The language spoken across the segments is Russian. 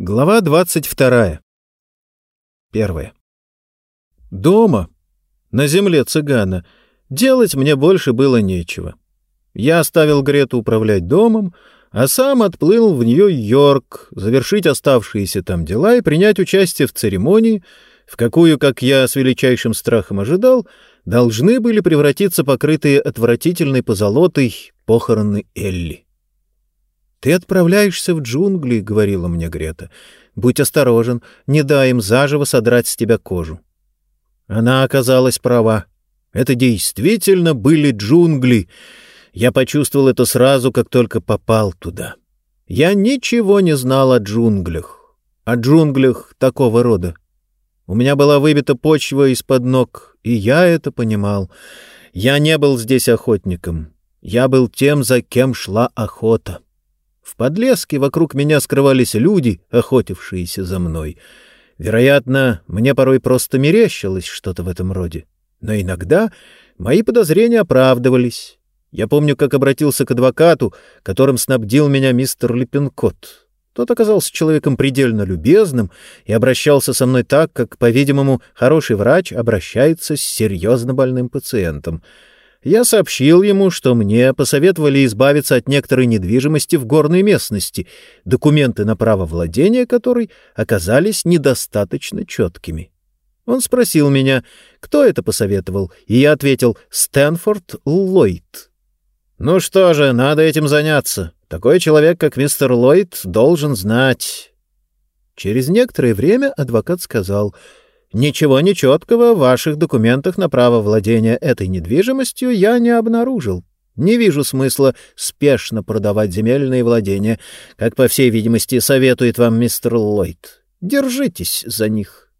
Глава двадцать вторая. Первая. Дома, на земле цыгана, делать мне больше было нечего. Я оставил Грету управлять домом, а сам отплыл в Нью-Йорк, завершить оставшиеся там дела и принять участие в церемонии, в какую, как я с величайшим страхом ожидал, должны были превратиться покрытые отвратительной позолотой похороны Элли. «Ты отправляешься в джунгли», — говорила мне Грета. «Будь осторожен, не дай им заживо содрать с тебя кожу». Она оказалась права. Это действительно были джунгли. Я почувствовал это сразу, как только попал туда. Я ничего не знал о джунглях, о джунглях такого рода. У меня была выбита почва из-под ног, и я это понимал. Я не был здесь охотником. Я был тем, за кем шла охота. Подлеске вокруг меня скрывались люди, охотившиеся за мной. Вероятно, мне порой просто мерещилось что-то в этом роде. Но иногда мои подозрения оправдывались. Я помню, как обратился к адвокату, которым снабдил меня мистер Липпенкот. Тот оказался человеком предельно любезным и обращался со мной так, как, по-видимому, хороший врач обращается с серьезно больным пациентом — я сообщил ему, что мне посоветовали избавиться от некоторой недвижимости в горной местности, документы на право владения которой оказались недостаточно четкими. Он спросил меня, кто это посоветовал, и я ответил «Стэнфорд Ллойд». «Ну что же, надо этим заняться. Такой человек, как мистер Ллойд, должен знать». Через некоторое время адвокат сказал — Ничего нечеткого в ваших документах на право владения этой недвижимостью я не обнаружил. Не вижу смысла спешно продавать земельные владения, как, по всей видимости, советует вам мистер Ллойд. Держитесь за них.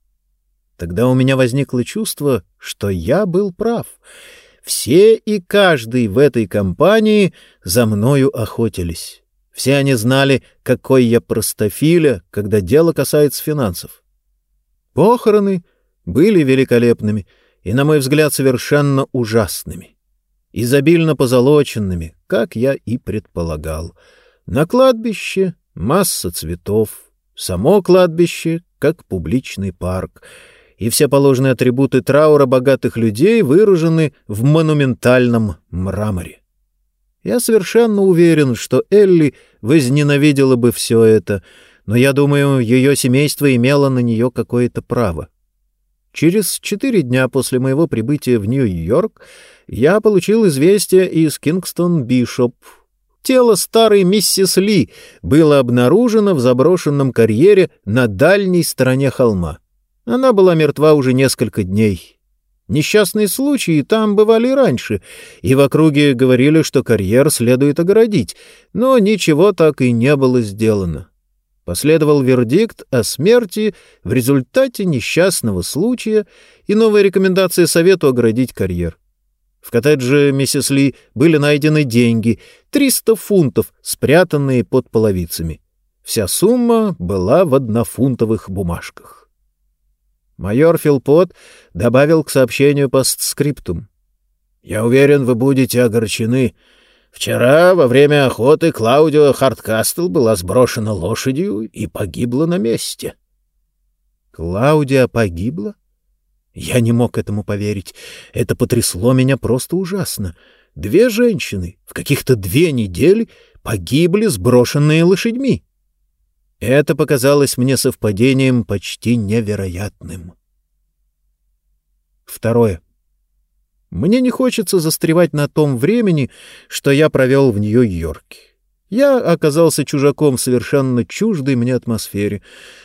Тогда у меня возникло чувство, что я был прав. Все и каждый в этой компании за мною охотились. Все они знали, какой я простофиля, когда дело касается финансов. Похороны были великолепными и, на мой взгляд, совершенно ужасными. Изобильно позолоченными, как я и предполагал. На кладбище масса цветов, само кладбище как публичный парк, и все положенные атрибуты траура богатых людей выражены в монументальном мраморе. Я совершенно уверен, что Элли возненавидела бы все это — но я думаю, ее семейство имело на нее какое-то право. Через четыре дня после моего прибытия в Нью-Йорк я получил известие из Кингстон-Бишоп. Тело старой миссис Ли было обнаружено в заброшенном карьере на дальней стороне холма. Она была мертва уже несколько дней. Несчастные случаи там бывали раньше, и в округе говорили, что карьер следует огородить, но ничего так и не было сделано. Последовал вердикт о смерти в результате несчастного случая и новая рекомендация совету оградить карьер. В коттедже миссис Ли были найдены деньги — 300 фунтов, спрятанные под половицами. Вся сумма была в однофунтовых бумажках. Майор Филпот добавил к сообщению постскриптум. «Я уверен, вы будете огорчены, Вчера во время охоты Клаудио Харткастл была сброшена лошадью и погибла на месте. Клаудия погибла? Я не мог этому поверить. Это потрясло меня просто ужасно. Две женщины в каких-то две недели погибли, сброшенные лошадьми. Это показалось мне совпадением почти невероятным. Второе. Мне не хочется застревать на том времени, что я провел в Нью-Йорке. Я оказался чужаком в совершенно чуждой мне атмосфере.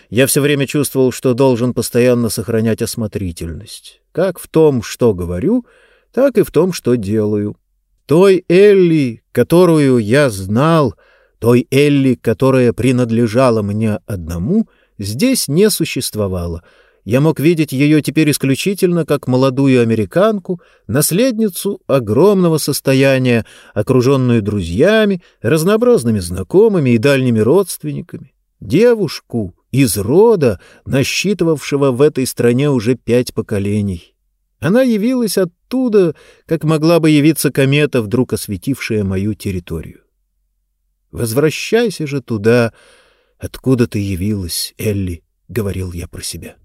Я все время чувствовал, что должен постоянно сохранять осмотрительность. Как в том, что говорю, так и в том, что делаю. Той Элли, которую я знал, той Элли, которая принадлежала мне одному, здесь не существовало — я мог видеть ее теперь исключительно как молодую американку, наследницу огромного состояния, окруженную друзьями, разнообразными знакомыми и дальними родственниками, девушку из рода, насчитывавшего в этой стране уже пять поколений. Она явилась оттуда, как могла бы явиться комета, вдруг осветившая мою территорию. Возвращайся же туда, откуда ты явилась, Элли, — говорил я про себя.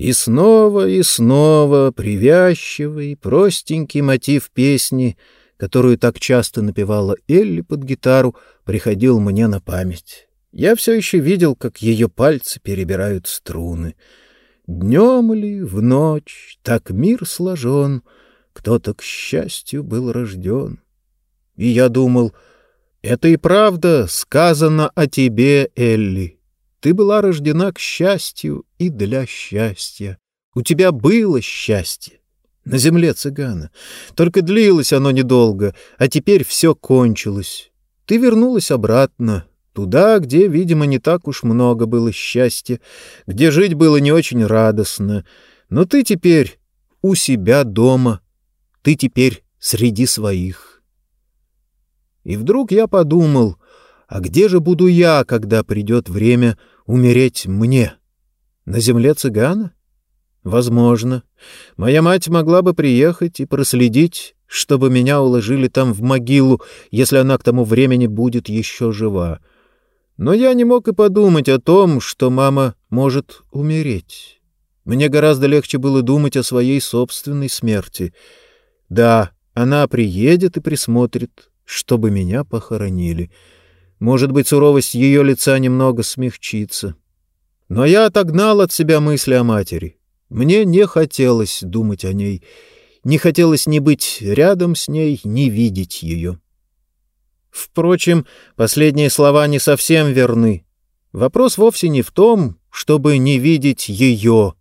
И снова и снова привязчивый, простенький мотив песни, которую так часто напевала Элли под гитару, приходил мне на память. Я все еще видел, как ее пальцы перебирают струны. Днем ли, в ночь, так мир сложен, кто-то, к счастью, был рожден. И я думал, это и правда сказано о тебе, Элли. Ты была рождена к счастью и для счастья. У тебя было счастье. На земле цыгана. Только длилось оно недолго, а теперь все кончилось. Ты вернулась обратно, туда, где, видимо, не так уж много было счастья, где жить было не очень радостно. Но ты теперь у себя дома, ты теперь среди своих. И вдруг я подумал, а где же буду я, когда придет время умереть мне? На земле цыгана? Возможно. Моя мать могла бы приехать и проследить, чтобы меня уложили там в могилу, если она к тому времени будет еще жива. Но я не мог и подумать о том, что мама может умереть. Мне гораздо легче было думать о своей собственной смерти. Да, она приедет и присмотрит, чтобы меня похоронили. Может быть, суровость ее лица немного смягчится. Но я отогнал от себя мысли о матери. Мне не хотелось думать о ней, не хотелось ни быть рядом с ней, ни видеть ее. Впрочем, последние слова не совсем верны. Вопрос вовсе не в том, чтобы не видеть ее.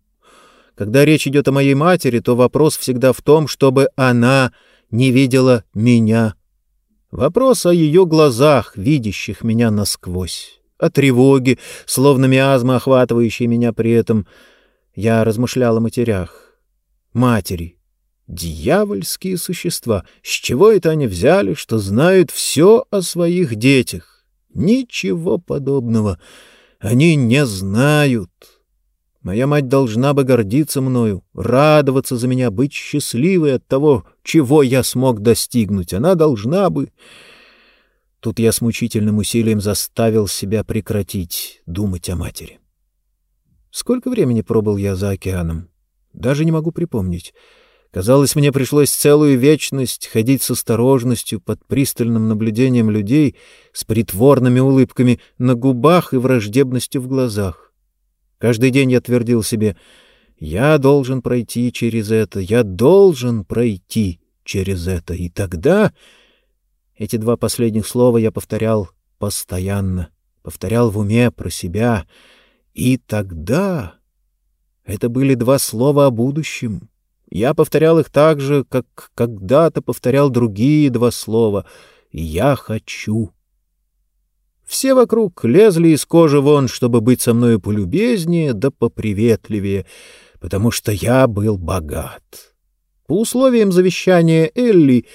Когда речь идет о моей матери, то вопрос всегда в том, чтобы она не видела меня. Вопрос о ее глазах, видящих меня насквозь, о тревоге, словно миазма, охватывающей меня при этом — я размышлял о матерях. Матери. Дьявольские существа. С чего это они взяли, что знают все о своих детях? Ничего подобного. Они не знают. Моя мать должна бы гордиться мною, радоваться за меня, быть счастливой от того, чего я смог достигнуть. Она должна бы... Тут я с мучительным усилием заставил себя прекратить думать о матери. Сколько времени пробыл я за океаном? Даже не могу припомнить. Казалось, мне пришлось целую вечность ходить с осторожностью под пристальным наблюдением людей с притворными улыбками на губах и враждебностью в глазах. Каждый день я твердил себе «Я должен пройти через это, я должен пройти через это». И тогда эти два последних слова я повторял постоянно, повторял в уме про себя — и тогда... Это были два слова о будущем. Я повторял их так же, как когда-то повторял другие два слова «я хочу». Все вокруг лезли из кожи вон, чтобы быть со мною полюбезнее да поприветливее, потому что я был богат. По условиям завещания Элли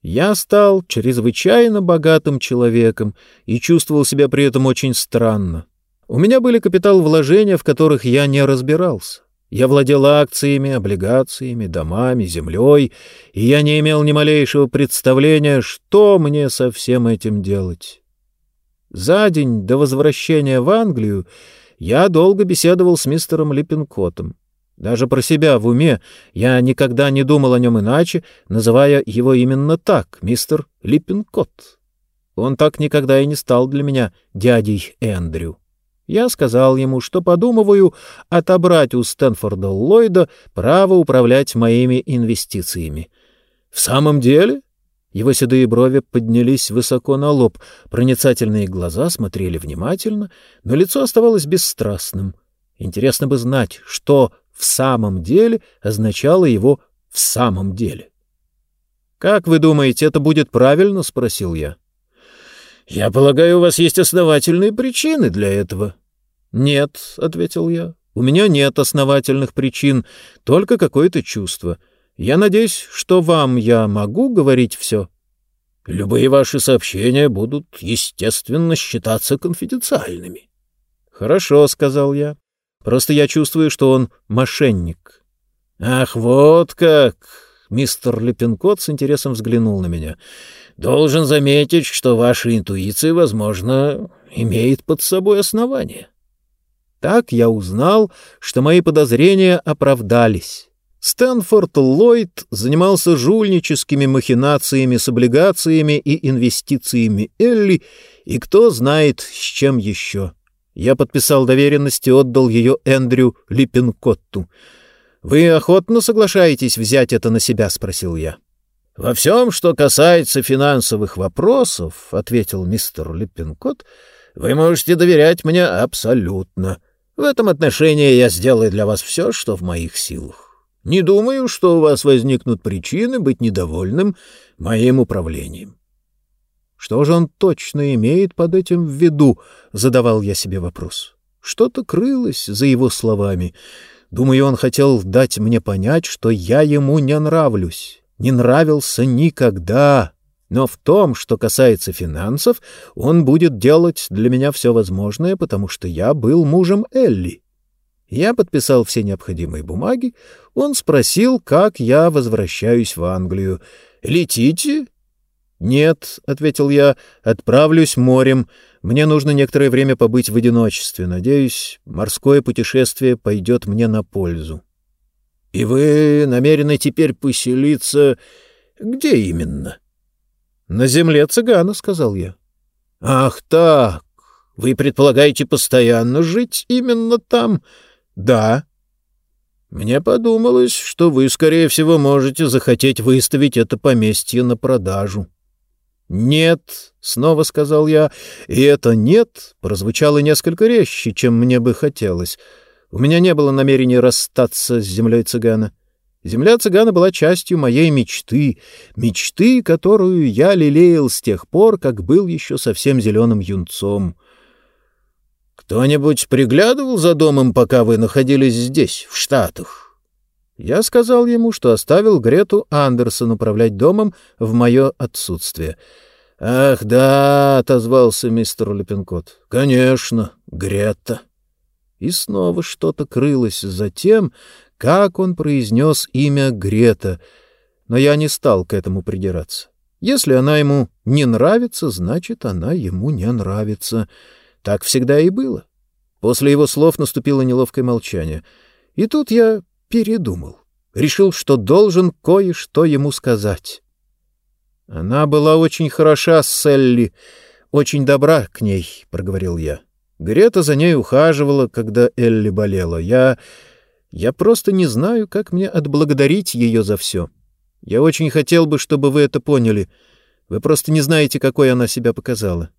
я стал чрезвычайно богатым человеком и чувствовал себя при этом очень странно. У меня были капитал-вложения, в которых я не разбирался. Я владел акциями, облигациями, домами, землей, и я не имел ни малейшего представления, что мне со всем этим делать. За день до возвращения в Англию я долго беседовал с мистером Липпенкотом. Даже про себя в уме я никогда не думал о нем иначе, называя его именно так — мистер Липпенкот. Он так никогда и не стал для меня дядей Эндрю. Я сказал ему, что подумываю отобрать у Стэнфорда Ллойда право управлять моими инвестициями. В самом деле? Его седые брови поднялись высоко на лоб, проницательные глаза смотрели внимательно, но лицо оставалось бесстрастным. Интересно бы знать, что в самом деле означало его «в самом деле». «Как вы думаете, это будет правильно?» — спросил я. «Я полагаю, у вас есть основательные причины для этого», «Нет», — ответил я, — «у меня нет основательных причин, только какое-то чувство. Я надеюсь, что вам я могу говорить все». «Любые ваши сообщения будут, естественно, считаться конфиденциальными». «Хорошо», — сказал я. «Просто я чувствую, что он мошенник». «Ах, вот как! Мистер Лепенкот с интересом взглянул на меня. «Должен заметить, что ваша интуиция, возможно, имеет под собой основание». Так я узнал, что мои подозрения оправдались. Стэнфорд Ллойд занимался жульническими махинациями с облигациями и инвестициями Элли, и кто знает, с чем еще. Я подписал доверенность и отдал ее Эндрю Липпенкотту. «Вы охотно соглашаетесь взять это на себя?» — спросил я. «Во всем, что касается финансовых вопросов, — ответил мистер Липпенкот, — вы можете доверять мне абсолютно. В этом отношении я сделаю для вас все, что в моих силах. Не думаю, что у вас возникнут причины быть недовольным моим управлением. Что же он точно имеет под этим в виду, задавал я себе вопрос. Что-то крылось за его словами. Думаю, он хотел дать мне понять, что я ему не нравлюсь, не нравился никогда. Но в том, что касается финансов, он будет делать для меня все возможное, потому что я был мужем Элли. Я подписал все необходимые бумаги. Он спросил, как я возвращаюсь в Англию. «Летите?» «Нет», — ответил я, — «отправлюсь морем. Мне нужно некоторое время побыть в одиночестве. Надеюсь, морское путешествие пойдет мне на пользу». «И вы намерены теперь поселиться... где именно?» «На земле цыгана», — сказал я. «Ах так! Вы предполагаете постоянно жить именно там?» «Да». «Мне подумалось, что вы, скорее всего, можете захотеть выставить это поместье на продажу». «Нет», — снова сказал я, и это «нет» прозвучало несколько резче, чем мне бы хотелось. У меня не было намерения расстаться с землей цыгана. Земля цыгана была частью моей мечты, мечты, которую я лелеял с тех пор, как был еще совсем зеленым юнцом — кто-нибудь приглядывал за домом, пока вы находились здесь, в Штатах? Я сказал ему, что оставил Грету Андерсон управлять домом в мое отсутствие. «Ах, да», — отозвался мистер Лепенкот, — «конечно, Грета». И снова что-то крылось за тем, как он произнес имя Грета, но я не стал к этому придираться. Если она ему не нравится, значит, она ему не нравится. Так всегда и было. После его слов наступило неловкое молчание. И тут я передумал. Решил, что должен кое-что ему сказать. Она была очень хороша с Селли, очень добра к ней, — проговорил я. Грета за ней ухаживала, когда Элли болела. Я... я просто не знаю, как мне отблагодарить ее за все. Я очень хотел бы, чтобы вы это поняли. Вы просто не знаете, какой она себя показала.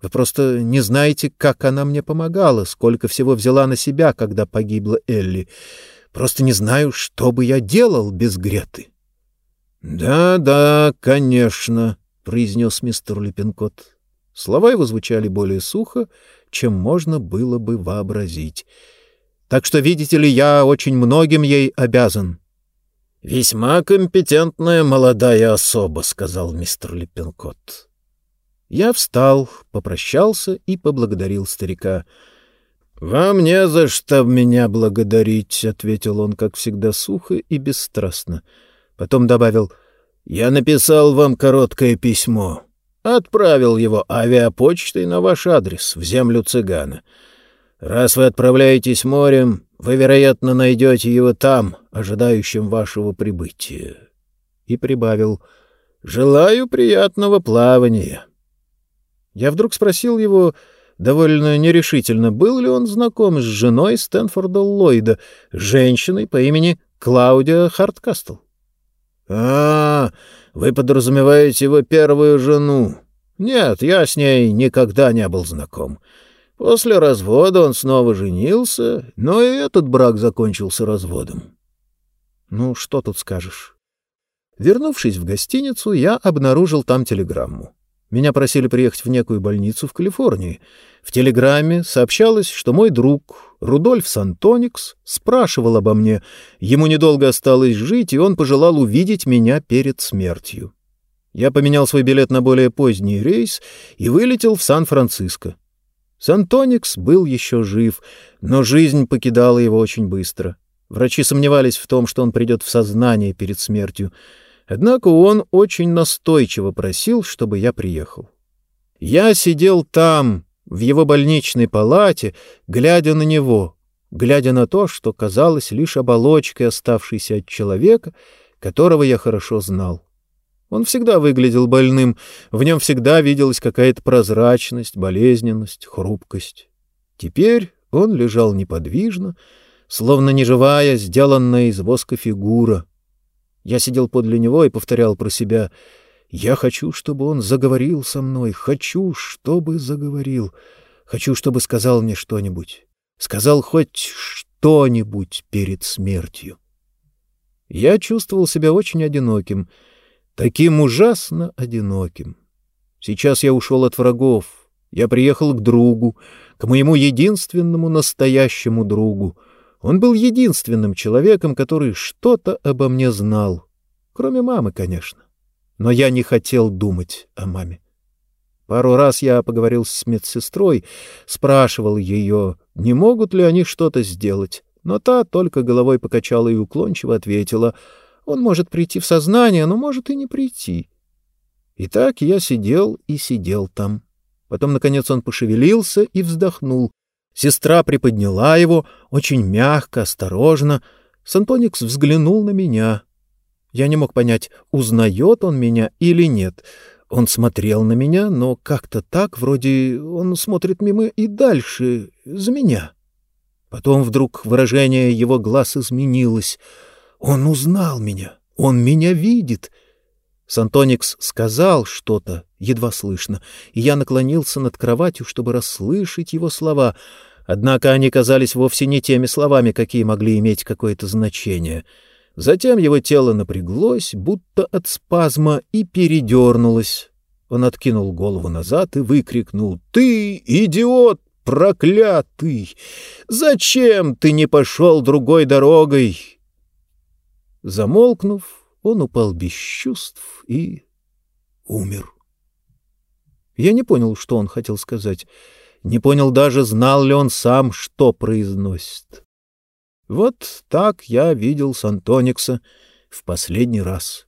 Вы просто не знаете, как она мне помогала, сколько всего взяла на себя, когда погибла Элли. Просто не знаю, что бы я делал без Греты. «Да, да, конечно», — произнес мистер Липпенкот. Слова его звучали более сухо, чем можно было бы вообразить. «Так что, видите ли, я очень многим ей обязан». «Весьма компетентная молодая особа», — сказал мистер Липпенкот. Я встал, попрощался и поблагодарил старика. — Вам не за что меня благодарить, — ответил он, как всегда, сухо и бесстрастно. Потом добавил, — я написал вам короткое письмо. Отправил его авиапочтой на ваш адрес, в землю цыгана. Раз вы отправляетесь морем, вы, вероятно, найдете его там, ожидающим вашего прибытия. И прибавил, — желаю приятного плавания. Я вдруг спросил его довольно нерешительно, был ли он знаком с женой Стэнфорда Ллойда, женщиной по имени Клаудия Харткастл. — А, вы подразумеваете его первую жену? Нет, я с ней никогда не был знаком. После развода он снова женился, но и этот брак закончился разводом. Ну, что тут скажешь? Вернувшись в гостиницу, я обнаружил там телеграмму. Меня просили приехать в некую больницу в Калифорнии. В телеграмме сообщалось, что мой друг Рудольф Сантоникс спрашивал обо мне. Ему недолго осталось жить, и он пожелал увидеть меня перед смертью. Я поменял свой билет на более поздний рейс и вылетел в Сан-Франциско. Сантоникс был еще жив, но жизнь покидала его очень быстро. Врачи сомневались в том, что он придет в сознание перед смертью. Однако он очень настойчиво просил, чтобы я приехал. Я сидел там, в его больничной палате, глядя на него, глядя на то, что казалось лишь оболочкой, оставшейся от человека, которого я хорошо знал. Он всегда выглядел больным, в нем всегда виделась какая-то прозрачность, болезненность, хрупкость. Теперь он лежал неподвижно, словно неживая, сделанная из воска фигура. Я сидел подле него и повторял про себя «Я хочу, чтобы он заговорил со мной, хочу, чтобы заговорил, хочу, чтобы сказал мне что-нибудь, сказал хоть что-нибудь перед смертью». Я чувствовал себя очень одиноким — таким ужасно одиноким. Сейчас я ушел от врагов, я приехал к другу, к моему единственному настоящему другу. Он был единственным человеком, который что-то обо мне знал, кроме мамы, конечно. Но я не хотел думать о маме. Пару раз я поговорил с медсестрой, спрашивал ее, не могут ли они что-то сделать, но та только головой покачала и уклончиво ответила — он может прийти в сознание, но может и не прийти. И так я сидел и сидел там. Потом, наконец, он пошевелился и вздохнул. Сестра приподняла его, очень мягко, осторожно. Сантоникс взглянул на меня. Я не мог понять, узнает он меня или нет. Он смотрел на меня, но как-то так, вроде он смотрит мимо и дальше, за меня. Потом вдруг выражение его глаз изменилось — он узнал меня, он меня видит. Сантоникс сказал что-то, едва слышно, и я наклонился над кроватью, чтобы расслышать его слова, однако они казались вовсе не теми словами, какие могли иметь какое-то значение. Затем его тело напряглось, будто от спазма, и передернулось. Он откинул голову назад и выкрикнул «Ты, идиот, проклятый! Зачем ты не пошел другой дорогой? Замолкнув, он упал без чувств и умер. Я не понял, что он хотел сказать. Не понял даже, знал ли он сам, что произносит. Вот так я видел Сантоникса в последний раз.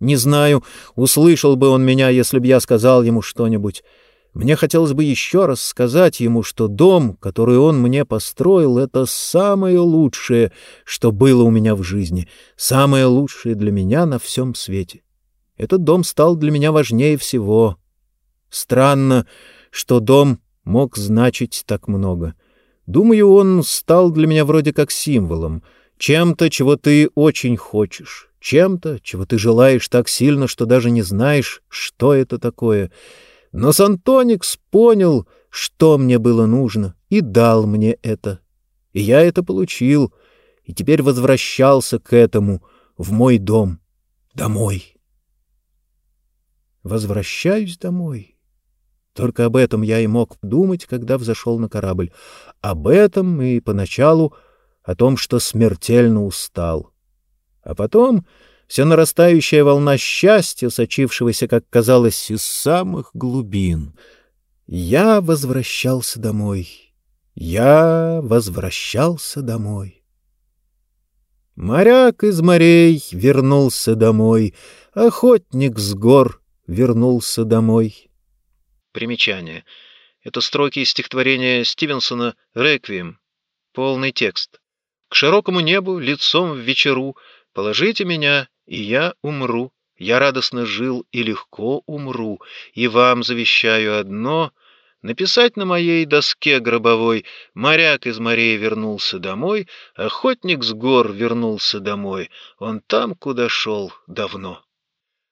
Не знаю, услышал бы он меня, если б я сказал ему что-нибудь. Мне хотелось бы еще раз сказать ему, что дом, который он мне построил, — это самое лучшее, что было у меня в жизни, самое лучшее для меня на всем свете. Этот дом стал для меня важнее всего. Странно, что дом мог значить так много. Думаю, он стал для меня вроде как символом, чем-то, чего ты очень хочешь, чем-то, чего ты желаешь так сильно, что даже не знаешь, что это такое — но Сантоникс понял, что мне было нужно, и дал мне это. И я это получил, и теперь возвращался к этому, в мой дом, домой. Возвращаюсь домой. Только об этом я и мог думать, когда взошел на корабль. Об этом и поначалу о том, что смертельно устал. А потом вся нарастающая волна счастья, сочившегося, как казалось, из самых глубин. Я возвращался домой. Я возвращался домой. Моряк из морей вернулся домой, охотник с гор вернулся домой. Примечание. Это строки из стихотворения Стивенсона «Реквием». Полный текст. «К широкому небу, лицом в вечеру, положите меня и я умру. Я радостно жил и легко умру, и вам завещаю одно — написать на моей доске гробовой «Моряк из морей вернулся домой, охотник с гор вернулся домой, он там, куда шел давно».